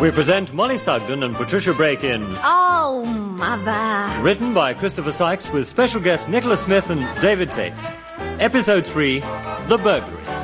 We present Mollie Sugden and Patricia Brake. Oh, mother. Written by Christopher Sykes with special guests Nicholas Smith and David Tate. Episode 3 The Burglary.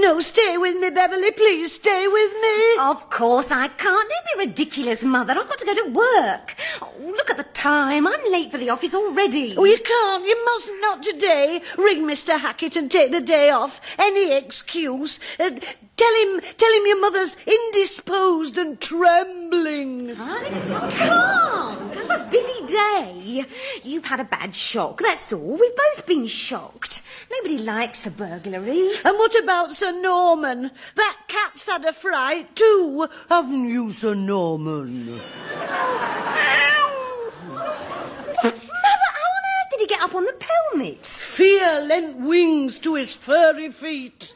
No, stay with me, Beverly. Please stay with me. Of course I can't. Don't be ridiculous, mother. I've got to go to work. Oh, look at the time. I'm late for the office already. Oh, you can't. You mustn't. Today. Ring Mr. Hackett and take the day off. Any excuse. Uh, tell him, tell him your mother's indisposed and trembling. I can't. I've a busy day. You've had a bad shock, that's all. We've both been shocked. Nobody likes a burglary. And what about Sir Norman? That cat's had a fright too. Haven't you, Sir Norman? Mother, how on earth did he get up on the pelmet? Fear lent wings to his furry feet.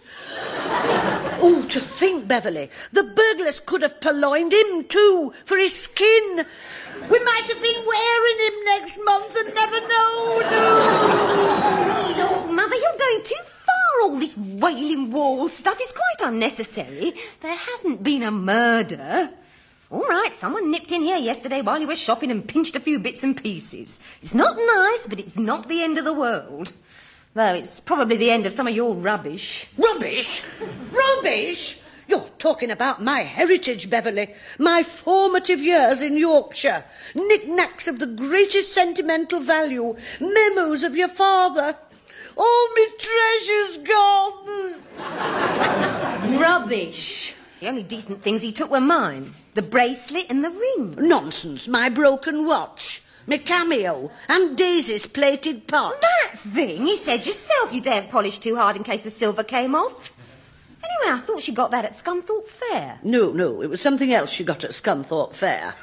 Oh, to think, Beverly, the burglars could have purloined him too for his skin. We might have been wearing him next month and never known. Mother, you're going too far. All this wailing wall stuff is quite unnecessary. There hasn't been a murder. All right, someone nipped in here yesterday while you were shopping and pinched a few bits and pieces. It's not nice, but it's not the end of the world. Though it's probably the end of some of your rubbish. Rubbish? Rubbish? You're talking about my heritage, Beverly. My formative years in Yorkshire. Knickknacks of the greatest sentimental value. Memos of your father. All me treasures gone. Rubbish. The only decent things he took were mine. The bracelet and the ring. Nonsense. My broken watch. My cameo. And Daisy's plated pot. That thing? You said yourself you daren't polish too hard in case the silver came off. Anyway, I thought she got that at Scunthorpe Fair. No, no. It was something else she got at Scunthorpe Fair.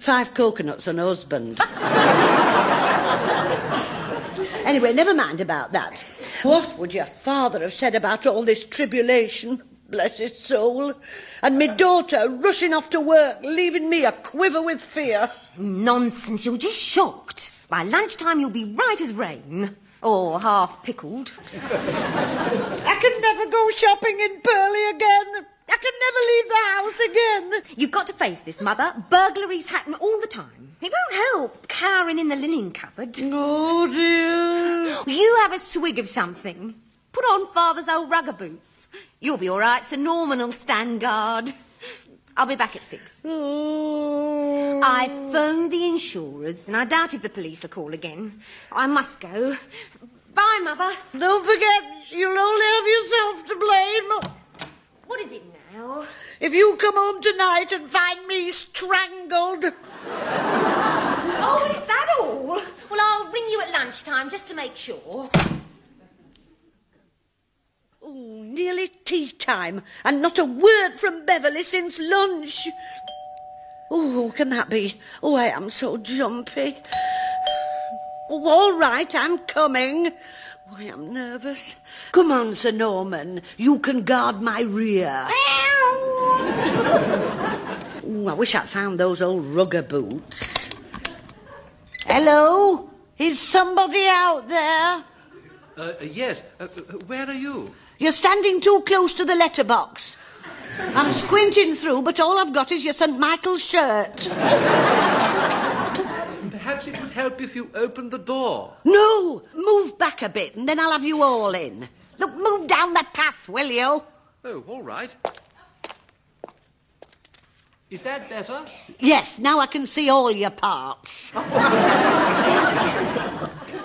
Five coconuts and a husband. anyway, never mind about that. What would your father have said about all this tribulation? Bless his soul. And me daughter rushing off to work, leaving me a quiver with fear. Nonsense, you're just shocked. By lunchtime, you'll be right as rain. Or half pickled. I can never go shopping in Purley again. I can never leave the house again. You've got to face this, Mother. Burglaries happen all the time. It won't help cowering in the linen cupboard. Oh, dear. You have a swig of something. Put on Father's old rugger boots. You'll be all right. Sir Norman will stand guard. I'll be back at six. Oh. I phoned the insurers, and I doubt if the police will call again. I must go. Bye, Mother. Don't forget, you'll only have yourself to blame. What is it now? If you come home tonight and find me strangled. Oh, is that all? Well, I'll ring you at lunchtime just to make sure. Oh, nearly tea time, and not a word from Beverly since lunch. Oh, can that be? Oh, I am so jumpy. Oh, all right, I'm coming. Oh, I am nervous. Come on, Sir Norman. You can guard my rear. oh, I wish I'd found those old rugger boots. Hello? Is somebody out there? Uh, yes. Uh, where are you? You're standing too close to the letterbox. I'm squinting through, but all I've got is your St. Michael's shirt. Perhaps it would help if you opened the door. No, move back a bit, and then I'll have you all in. Look, move down the path, will you? Oh, all right. Is that better? Yes, now I can see all your parts.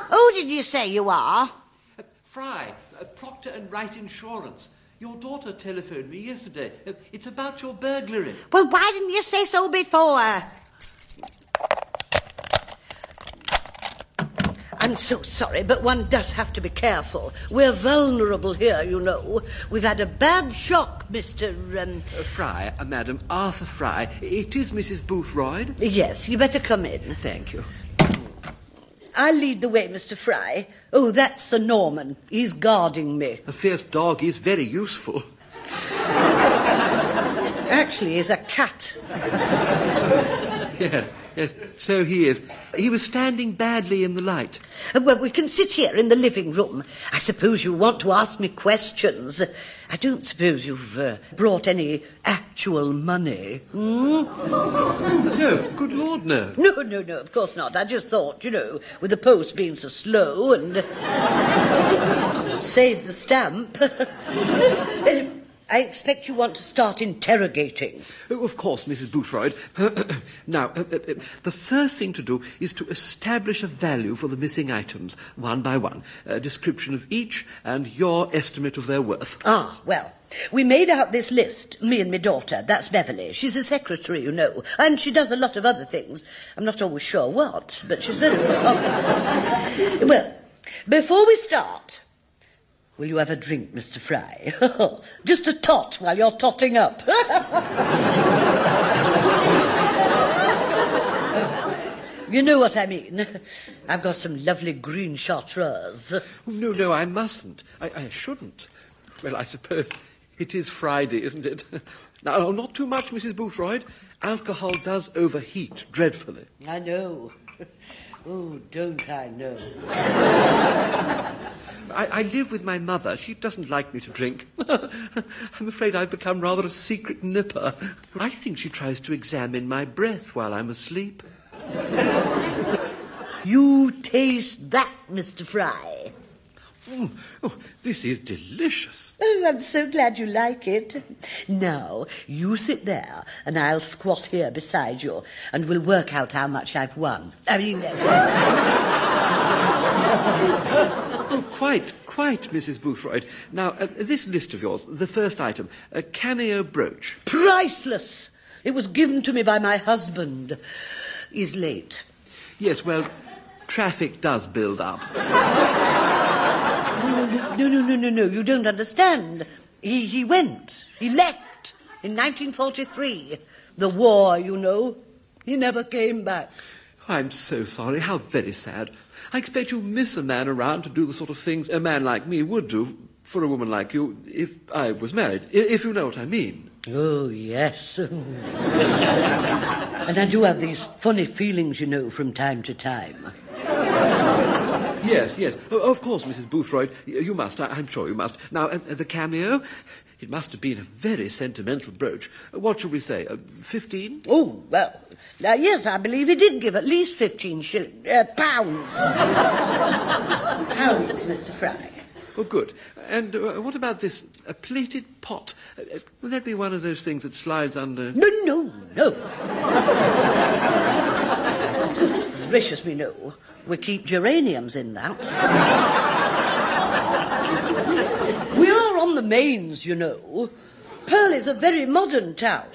Who did you say you are? Uh, Fry, Proctor and Wright Insurance. Your daughter telephoned me yesterday. It's about your burglary. Well, why didn't you say so before? I'm so sorry, but one does have to be careful. We're vulnerable here, you know. We've had a bad shock, Mr. Um... Uh, Fry, uh, Madam Arthur Fry. It is Mrs. Boothroyd. Yes, you better come in. Thank you. I'll lead the way, Mr. Fry. Oh, that's Sir Norman. He's guarding me. A fierce dog is very useful. Actually, he's a cat. Yes, yes, so he is. He was standing badly in the light. Uh, Well, we can sit here in the living room. I suppose you want to ask me questions. I don't suppose you've uh, brought any actual money. Hmm? No, good Lord, no. No, no, no, of course not. I just thought, you know, with the post being so slow and. save the stamp. I expect you want to start interrogating. Oh, of course, Mrs. Boothroyd. now, uh, uh, uh, the first thing to do is to establish a value for the missing items, one by one. A description of each and your estimate of their worth. Ah, well, we made out this list, me and my daughter. That's Beverly. She's a secretary, you know, and she does a lot of other things. I'm not always sure what, but she's very responsible. well, before we start, will you have a drink, Mr. Fry? Just a tot while you're totting up. You know what I mean. I've got some lovely green chartreuse. No, no, I mustn't. I, I shouldn't. Well, I suppose it is Friday, isn't it? now, not too much, Mrs. Boothroyd. Alcohol does overheat dreadfully. I know. Oh, don't I know? I, I live with my mother. She doesn't like me to drink. I'm afraid I've become rather a secret nipper. I think she tries to examine my breath while I'm asleep. You taste that, Mr. Fry. Mm, oh, this is delicious. Oh, I'm so glad you like it. Now, you sit there, and I'll squat here beside you, and we'll work out how much I've won. I mean, quite, Mrs. Boothroyd. Now, uh, this list of yours, the first item, a cameo brooch. priceless. It was given to me by my husband. He's late. Yes, well, traffic does build up. No, no, no, no, no. You don't understand. He, he went. He left in 1943. The war, you know. He never came back. I'm so sorry. How very sad. I expect you'll miss a man around to do the sort of things a man like me would do for a woman like you if I was married, if you know what I mean. Oh, yes. and I do have these funny feelings, you know, from time to time. Yes, yes. Of course, Mrs. Boothroyd, you must. I- I'm sure you must. Now, uh, uh, the cameo, it must have been a very sentimental brooch. Uh, What shall we say? Uh, Fifteen? Oh, well, uh, yes, I believe he did give at least 15 shillings, uh, pounds. pounds, Mr. Fry. Oh, good. And uh, what about this a plated pot? Uh, will that be one of those things that slides under? No, no, no. Gracious me, no. We keep geraniums in that. we are on the mains, you know. Pearl is a very modern town.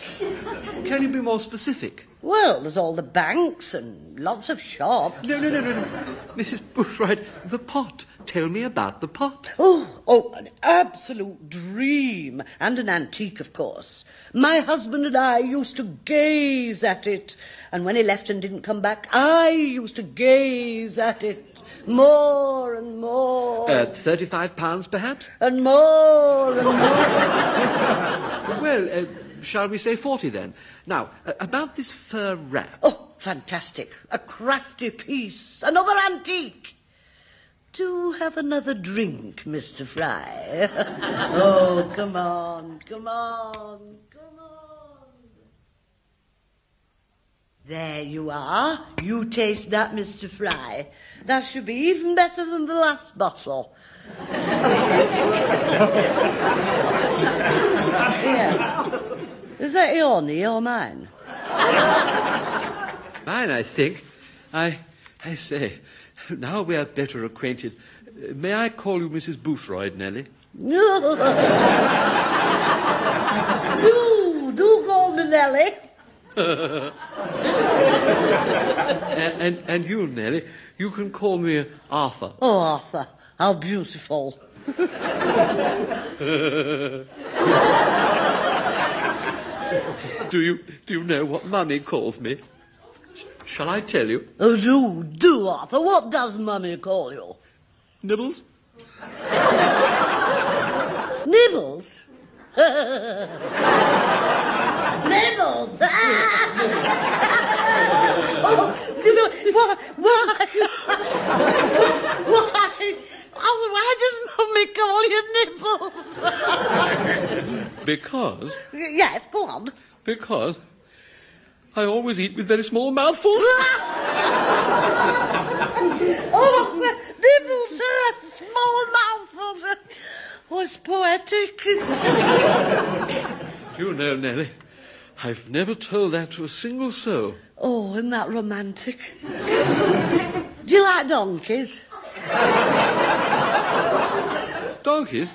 Can you be more specific? Well, there's all the banks and lots of shops. No, no, no, no, no. Mrs. Boothroyd, the pot. Tell me about the pot. Oh, oh, an absolute dream. And an antique, of course. My husband and I used to gaze at it. And when he left and didn't come back, I used to gaze at it more and more. Uh, Thirty-five pounds, perhaps? and more and more. Well, uh, shall we say forty then? Now, uh, about this fur wrap. Oh, fantastic. A crafty piece. Another antique. Do have another drink, Mr. Fry. oh, come on, come on, come on. There you are. You taste that, Mr. Fry. That should be even better than the last bottle. Here. Is that your knee or mine? Mine, I think. I, I say, now we are better acquainted. May I call you Mrs. Boothroyd, Nellie? do, do call me Nellie. And, and, and you, Nellie, you can call me Arthur. Oh, Arthur, how beautiful. Do you, do you know what Mummy calls me? Shall I tell you? Oh, do, do, Arthur. What does Mummy call you? Nibbles? Nibbles? Nibbles! oh, you know, why, why? why? Why does Mummy call you Nibbles? Because, yes, go on. because I always eat with very small mouthfuls. Oh, Nibbles, uh, small mouthfuls. Oh, it's poetic. You know, Nellie, I've never told that to a single soul. Oh, isn't that romantic? Do you like donkeys? Donkeys?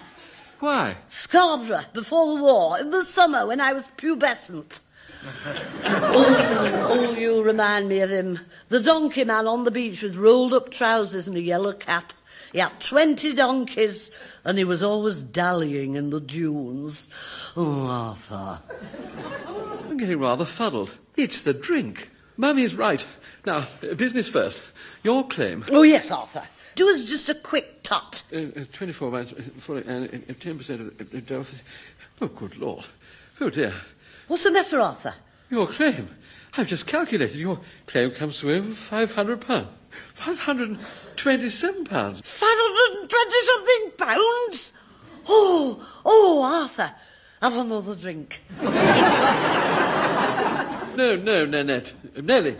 Why? Scarborough, before the war, in the summer when I was pubescent. oh, oh, you remind me of him. The donkey man on the beach with rolled up trousers and a yellow cap. He had 20 donkeys and he was always dallying in the dunes. Oh, Arthur. I'm getting rather fuddled. It's the drink. Mummy's right. Now, uh, business first. Your claim. Oh, yes, Arthur. Do us just a quick tot. Uh, uh, 24 pounds, uh, 40, and uh, uh, 10% of uh, uh. Oh, good Lord. Oh, dear. What's the matter, Arthur? Your claim. I've just calculated. Your claim comes to over £500. £527. 520 something pounds? Oh, oh, Arthur. Have another drink. No, no, Nanette. Nellie.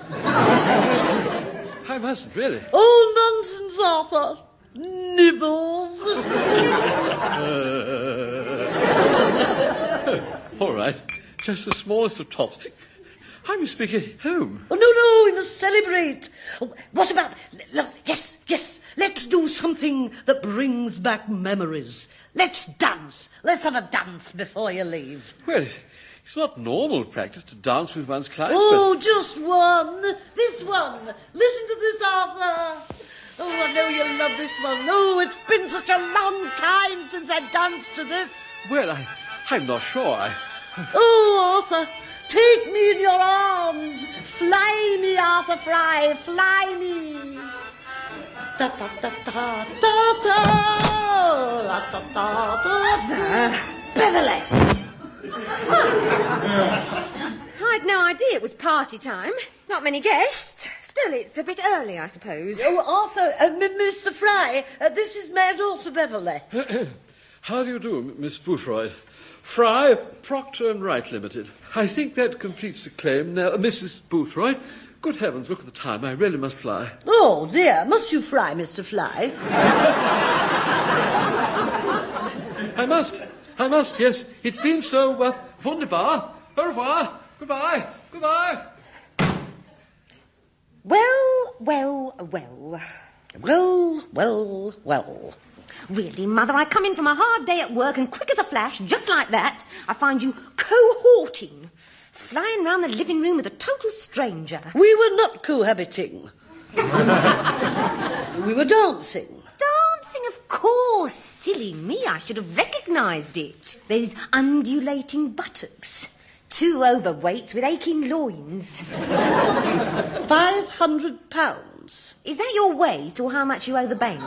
I mustn't, really. Oh, nonsense, Arthur. Nibbles. Uh, all right. Just the smallest of tots. I was speaking home. Oh, no, no, we must celebrate. Oh, what about. Yes, yes. Let's do something that brings back memories. Let's dance. Let's have a dance before you leave. Well, it's, it's not normal practice to dance with one's clients, Oh, just one. This one. Listen to this, Arthur. Oh, I know you'll love this one. Oh, it's been such a long time since I danced to this. Well, I, I'm not sure. I... Oh, Arthur, take me in your arms. Fly me, Arthur Fry, fly me. Da da da da da da da da da da. Beverly. I'd no idea it was party time. Not many guests. Still, it's a bit early, I suppose. Oh, Arthur, uh, M- Mr. Fry, uh, this is my daughter Beverly. How do you do, Miss Boothroyd? Fry, Proctor and Wright Limited. I think that completes the claim. Now, Mrs. Boothroyd, good heavens, look at the time. I really must fly. Oh dear, must you fry, Mr. Fly? I must. I must, yes. It's been so uh, wunderbar. Au revoir. Goodbye. Goodbye. Well, well, well. Well, well, well. Really, Mother, I come in from a hard day at work and quick as a flash, just like that, I find you cohorting, flying round the living room with a total stranger. We were not cohabiting. we were dancing. Course. Silly me, I should have recognised it. Those undulating buttocks. Two overweights with aching loins. Five hundred pounds. Is that your weight or how much you owe the bank?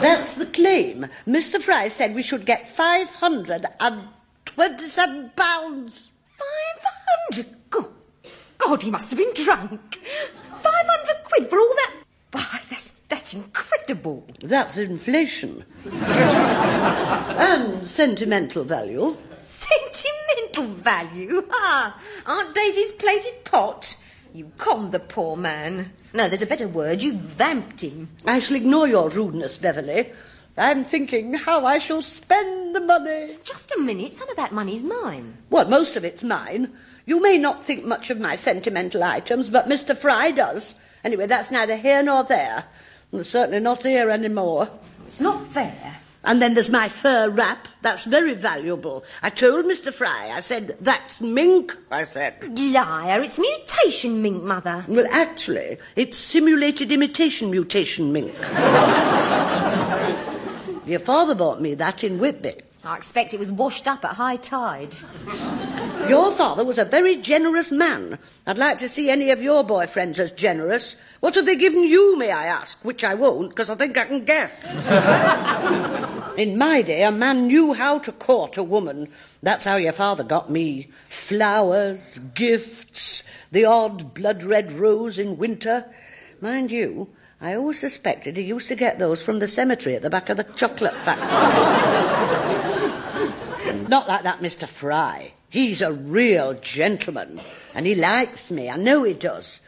That's the claim. Mr. Fry said we should get five hundred and twenty-seven pounds. Five hundred? God, God, he must have been drunk. Five hundred quid for all that? Why, that's, incredible. That's inflation. and sentimental value. Sentimental value? Ah, Aunt Daisy's plated pot. You conned the poor man. No, there's a better word. You vamped him. I shall ignore your rudeness, Beverly. I'm thinking how I shall spend the money. Just a minute. Some of that money's mine. Well, most of it's mine. You may not think much of my sentimental items, but Mr. Fry does. Anyway, that's neither here nor there. And certainly not here anymore. It's not fair. And then there's my fur wrap. That's very valuable. I told Mr. Fry, I said, that's mink, I said. Liar. It's mutation mink, Mother. Well, actually, it's simulated imitation mutation mink. Your father bought me that in Whitby. I expect it was washed up at high tide. Your father was a very generous man. I'd like to see any of your boyfriends as generous. What have they given you, may I ask? Which I won't, because I think I can guess. In my day, a man knew how to court a woman. That's how your father got me. Flowers, gifts, the odd blood red rose in winter. Mind you, I always suspected he used to get those from the cemetery at the back of the chocolate factory. Not like that, Mr. Fry. He's a real gentleman, and he likes me. I know he does.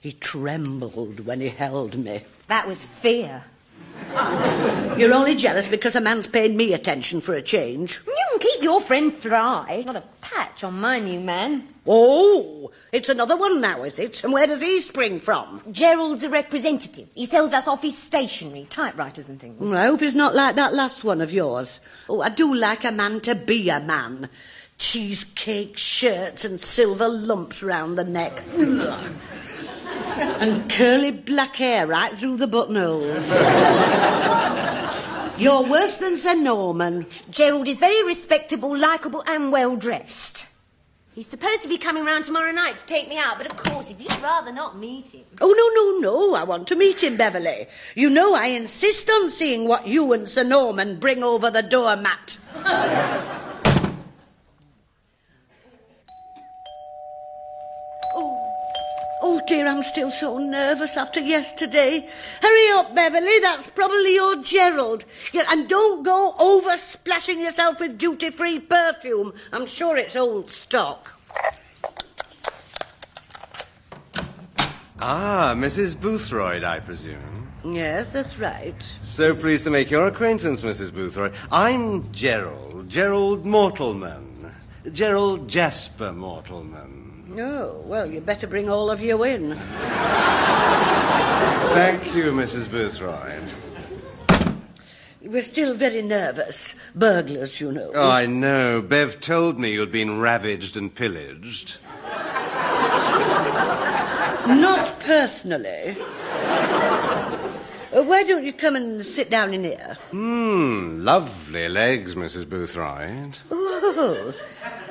He trembled when he held me. That was fear. You're only jealous because a man's paying me attention for a change. You can keep your friend Fry. Not a patch on my new man. Oh, it's another one now, is it? And where does he spring from? Gerald's a representative. He sells us office stationery, typewriters and things. I hope he's not like that last one of yours. Oh, I do like a man to be a man. Cheesecake shirts and silver lumps round the neck. And curly black hair right through the buttonholes. You're worse than Sir Norman. Gerald is very respectable, likeable, and well dressed. He's supposed to be coming round tomorrow night to take me out, but of course, if you'd rather not meet him. Oh, no, no, no. I want to meet him, Beverly. You know I insist on seeing what you and Sir Norman bring over the doormat. Dear, I'm still so nervous after yesterday. Hurry up, Beverly. That's probably your Gerald. Yeah, and don't go over splashing yourself with duty free perfume. I'm sure it's old stock. Ah, Mrs. Boothroyd, I presume. Yes, that's right. So pleased to make your acquaintance, Mrs. Boothroyd. I'm Gerald, Gerald Mortalman. Gerald Jasper Mortalman. Oh, well, you better bring all of you in. Thank you, Mrs. Boothroyd. We're still very nervous. Burglars, you know. Oh, I know. Bev told me you'd been ravaged and pillaged. Not personally. Uh, why don't you come and sit down in here? Hmm, lovely legs, Mrs. Boothroyd. Oh,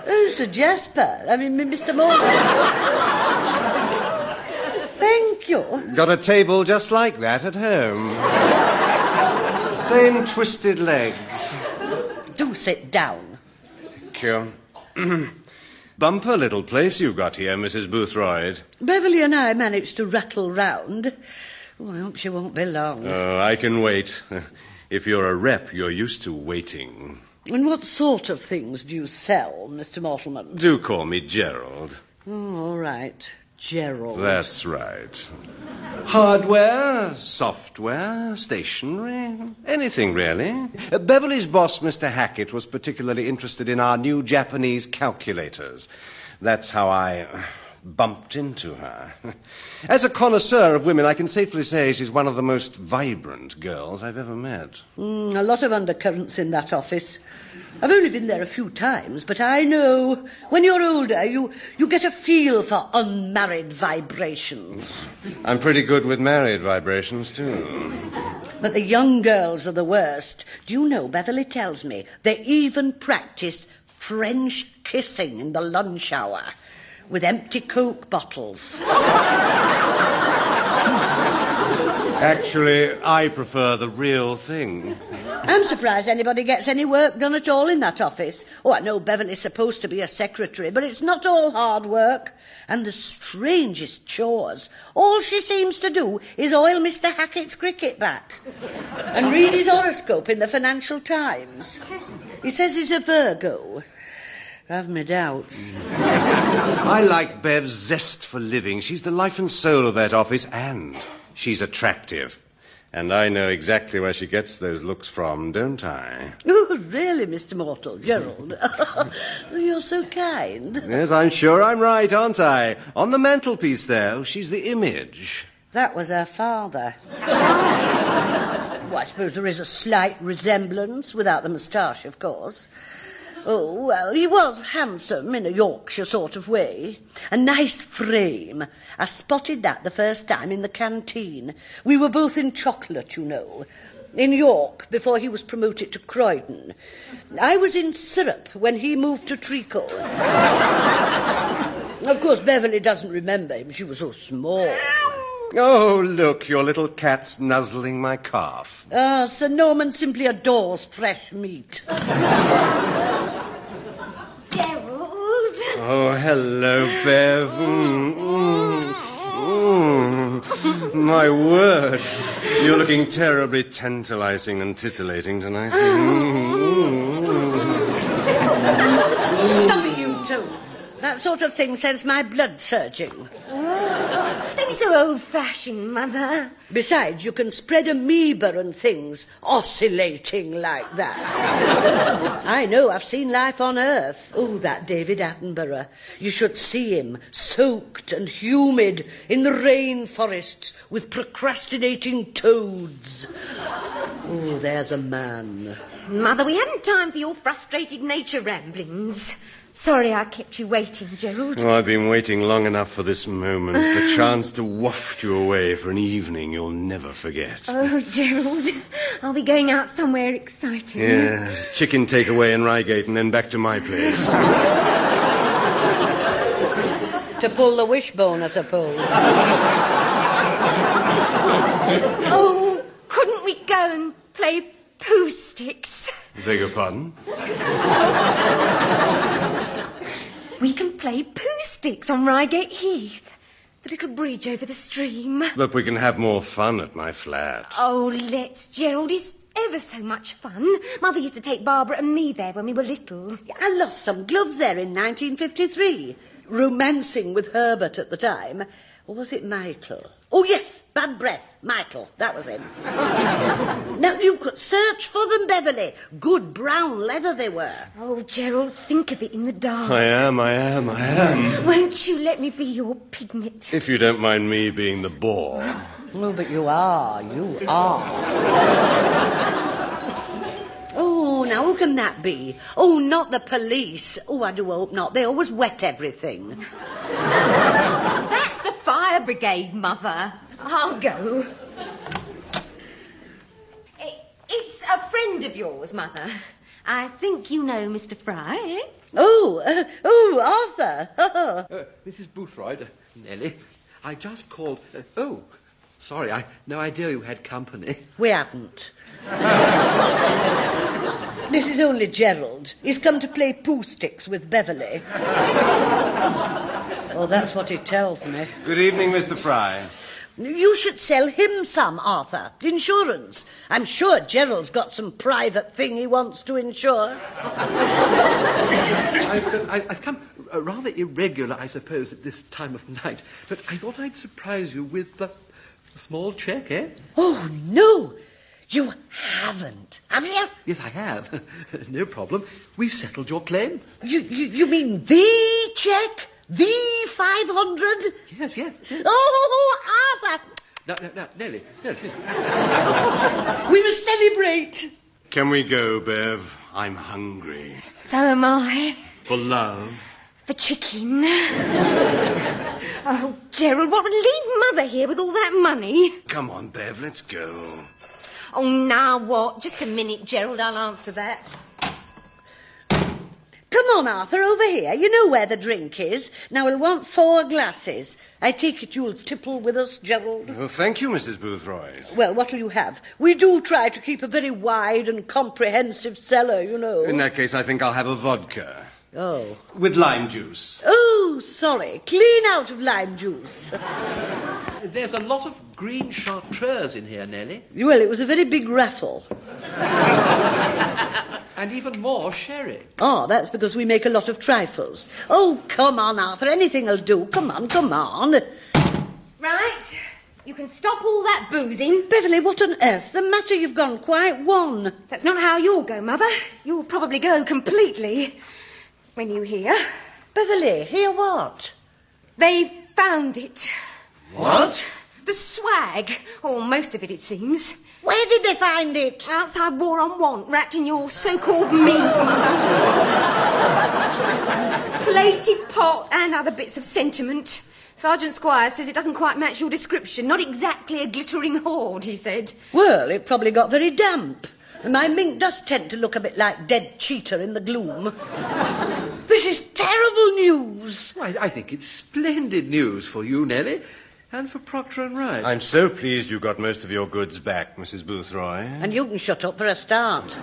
oh, Sir Jasper. I mean, Mr. Morgan. Thank you. Got a table just like that at home. Same twisted legs. Do sit down. Thank you. Bumper little place you've got here, Mrs. Boothroyd. Beverly and I managed to rattle round. Oh, I hope she won't be long. Oh, I can wait. If you're a rep, you're used to waiting. And what sort of things do you sell, Mr. Mortimer? Do call me Gerald. Oh, all right. Gerald. That's right. Hardware, software, stationery, anything really. Uh, Beverly's boss, Mr. Hackett, was particularly interested in our new Japanese calculators. That's how I uh, bumped into her. As a connoisseur of women, I can safely say she's one of the most vibrant girls I've ever met. Mm, a lot of undercurrents in that office. I've only been there a few times, but I know when you're older, you, you get a feel for unmarried vibrations. I'm pretty good with married vibrations, too. But the young girls are the worst. Do you know, Beverly tells me, they even practice French kissing in the lunch hour with empty Coke bottles. Actually, I prefer the real thing. I'm surprised anybody gets any work done at all in that office. Oh, I know Beverly's supposed to be a secretary, but it's not all hard work. And the strangest chores. All she seems to do is oil Mr. Hackett's cricket bat and read his horoscope in the Financial Times. He says he's a Virgo. Have my doubts. I like Bev's zest for living. She's the life and soul of that office, and she's attractive. And I know exactly where she gets those looks from, don't I? Oh, really, Mr. Mortal, Gerald? You're so kind. Yes, I'm sure I'm right, aren't I? On the mantelpiece there, oh, she's the image. That was her father. well, I suppose there is a slight resemblance, without the moustache, of course. Oh, well, he was handsome in a Yorkshire sort of way. A nice frame. I spotted that the first time in the canteen. We were both in chocolate, you know. in York before he was promoted to Croydon. I was in Syrup when he moved to Treacle. of course, Beverly doesn't remember him. She was so small. Oh, look, your little cat's nuzzling my calf. Ah, Sir Norman simply adores fresh meat. Gerald. Oh, hello, Bev. Mm, mm, mm. My word. You're looking terribly tantalizing and titillating tonight. Stop it, you two. That sort of thing sends my blood surging. Be so old-fashioned, Mother. Besides, you can spread amoeba and things oscillating like that. I know, I've seen life on Earth. Oh, that David Attenborough. You should see him, soaked and humid in the rainforests with procrastinating toads. Oh, there's a man. Mother, we haven't time for your frustrated nature ramblings. Sorry I kept you waiting, Gerald. Oh, I've been waiting long enough for this moment, the chance to waft you away for an evening you'll never forget. Oh, Gerald, I'll be going out somewhere exciting. Yes, chicken takeaway in Reigate and then back to my place. To pull the wishbone, I suppose. Oh, couldn't we go and play Poohsticks? Beg your pardon? We can play Poohsticks on Reigate Heath. The little bridge over the stream. But we can have more fun at my flat. Oh, let's, Gerald. It's ever so much fun. Mother used to take Barbara and me there when we were little. I lost some gloves there in 1953. Romancing with Herbert at the time. Or was it Michael? Oh, yes, bad breath. Michael, that was him. now, you could search for them, Beverly. Good brown leather they were. Oh, Gerald, think of it in the dark. I am, I am, I am. Won't you let me be your piglet? If you don't mind me being the bore. Oh, but you are, you are. oh, now who can that be? Oh, not the police. Oh, I do hope not. They always wet everything. That's the fire brigade, Mother. I'll go. It's a friend of yours, Mother. I think you know Mr. Fry, eh? Oh, uh, oh, Arthur. Uh, Mrs. Boothroyd, uh, Nellie, I just called. Uh, oh, sorry, I no idea you had company. we haven't. this is only Gerald. He's come to play Poohsticks with Beverly. Oh, that's what it tells me. Good evening, Mr. Fry. You should sell him some, Arthur. Insurance. I'm sure Gerald's got some private thing he wants to insure. I've, uh, I- I've come uh, rather irregular, I suppose, at this time of night, but I thought I'd surprise you with a small cheque, eh? Oh, no. You haven't, have you? Yes, I have. no problem. We've settled your claim. You, you, you mean the cheque? The 500? Yes, yes. yes. Oh, Arthur, Now, now, now, Nellie, Nellie. we must celebrate. Can we go, Bev? I'm hungry. So am I. For love. For chicken. oh, Gerald, what would leave Mother here with all that money? Come on, Bev, let's go. Oh, now what? Just a minute, Gerald, I'll answer that. Come on, Arthur, over here. You know where the drink is. Now we'll want four glasses. I take it you'll tipple with us, Gerald. Well, thank you, Mrs. Boothroyd. Well, what'll you have? We do try to keep a very wide and comprehensive cellar, you know. In that case, I think I'll have a vodka. Oh. With lime juice. Oh, sorry. Clean out of lime juice. There's a lot of green chartreuse in here, Nellie, Well, it was a very big raffle. and even more sherry. Oh, that's because we make a lot of trifles. Oh, come on, Arthur. Anything'll do. Come on, come on. Right. You can stop all that boozing. Beverly, what on earth's the matter? You've gone quite wan. That's not how you'll go, Mother. You'll probably go completely when you hear. Beverly, hear what? They've found it. What? The swag, or most of it, it seems. Where did they find it? Outside War on Want, wrapped in your so-called meat, Mother. Plated pot and other bits of sentiment. Sergeant Squire says it doesn't quite match your description. Not exactly a glittering hoard, he said. Well, it probably got very damp. And my mink does tend to look a bit like dead cheetah in the gloom. this is terrible news. I, I think it's splendid news for you, Nellie, and for Proctor and Wright. I'm so pleased you got most of your goods back, Mrs. Boothroyd. And you can shut up for a start.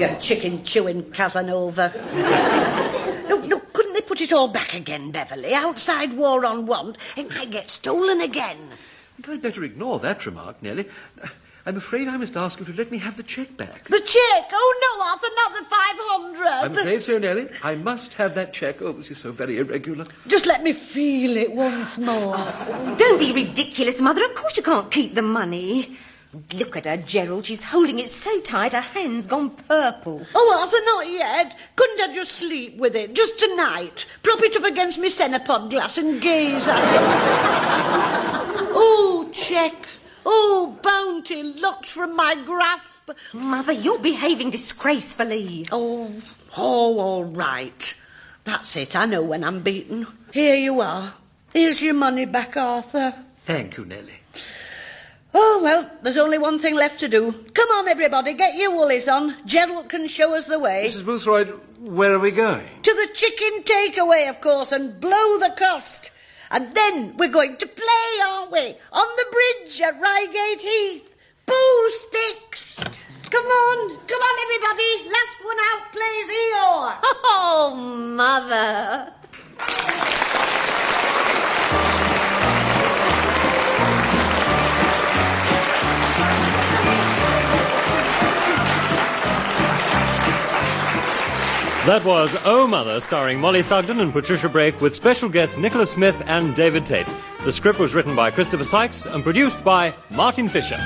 you chicken chewing Casanova. look, look, couldn't they put it all back again, Beverly? Outside war on want, it might get stolen again. I'd better ignore that remark, Nellie. I'm afraid I must ask you to let me have the cheque back. The cheque? Oh, no, Arthur, not the 500. I'm afraid so, Nellie. I must have that cheque. Oh, this is so very irregular. Just let me feel it once more. Oh, don't be ridiculous, Mother. Of course you can't keep the money. Look at her, Gerald. She's holding it so tight her hand's gone purple. Oh, Arthur, not yet. Couldn't I just sleep with it, just tonight? Prop it up against my Cenopod glass and gaze at it. oh, cheque. Oh, bounty locked from my grasp. Mother, you're behaving disgracefully. Oh, oh, all right. That's it. I know when I'm beaten. Here you are. Here's your money back, Arthur. Thank you, Nellie. Oh, well, there's only one thing left to do. Come on, everybody, get your woolies on. Gerald can show us the way. Mrs. Boothroyd, where are we going? To the chicken takeaway, of course, and blow the cost. And then we're going to play, aren't we? On the bridge at Reigate Heath. Boo sticks! Come on, come on, everybody. Last one out plays Eeyore. Oh, Mother. That was Oh Mother, starring Mollie Sugden and Patricia Brake, with special guests Nicholas Smith and David Tate. The script was written by Christopher Sykes and produced by Martin Fisher.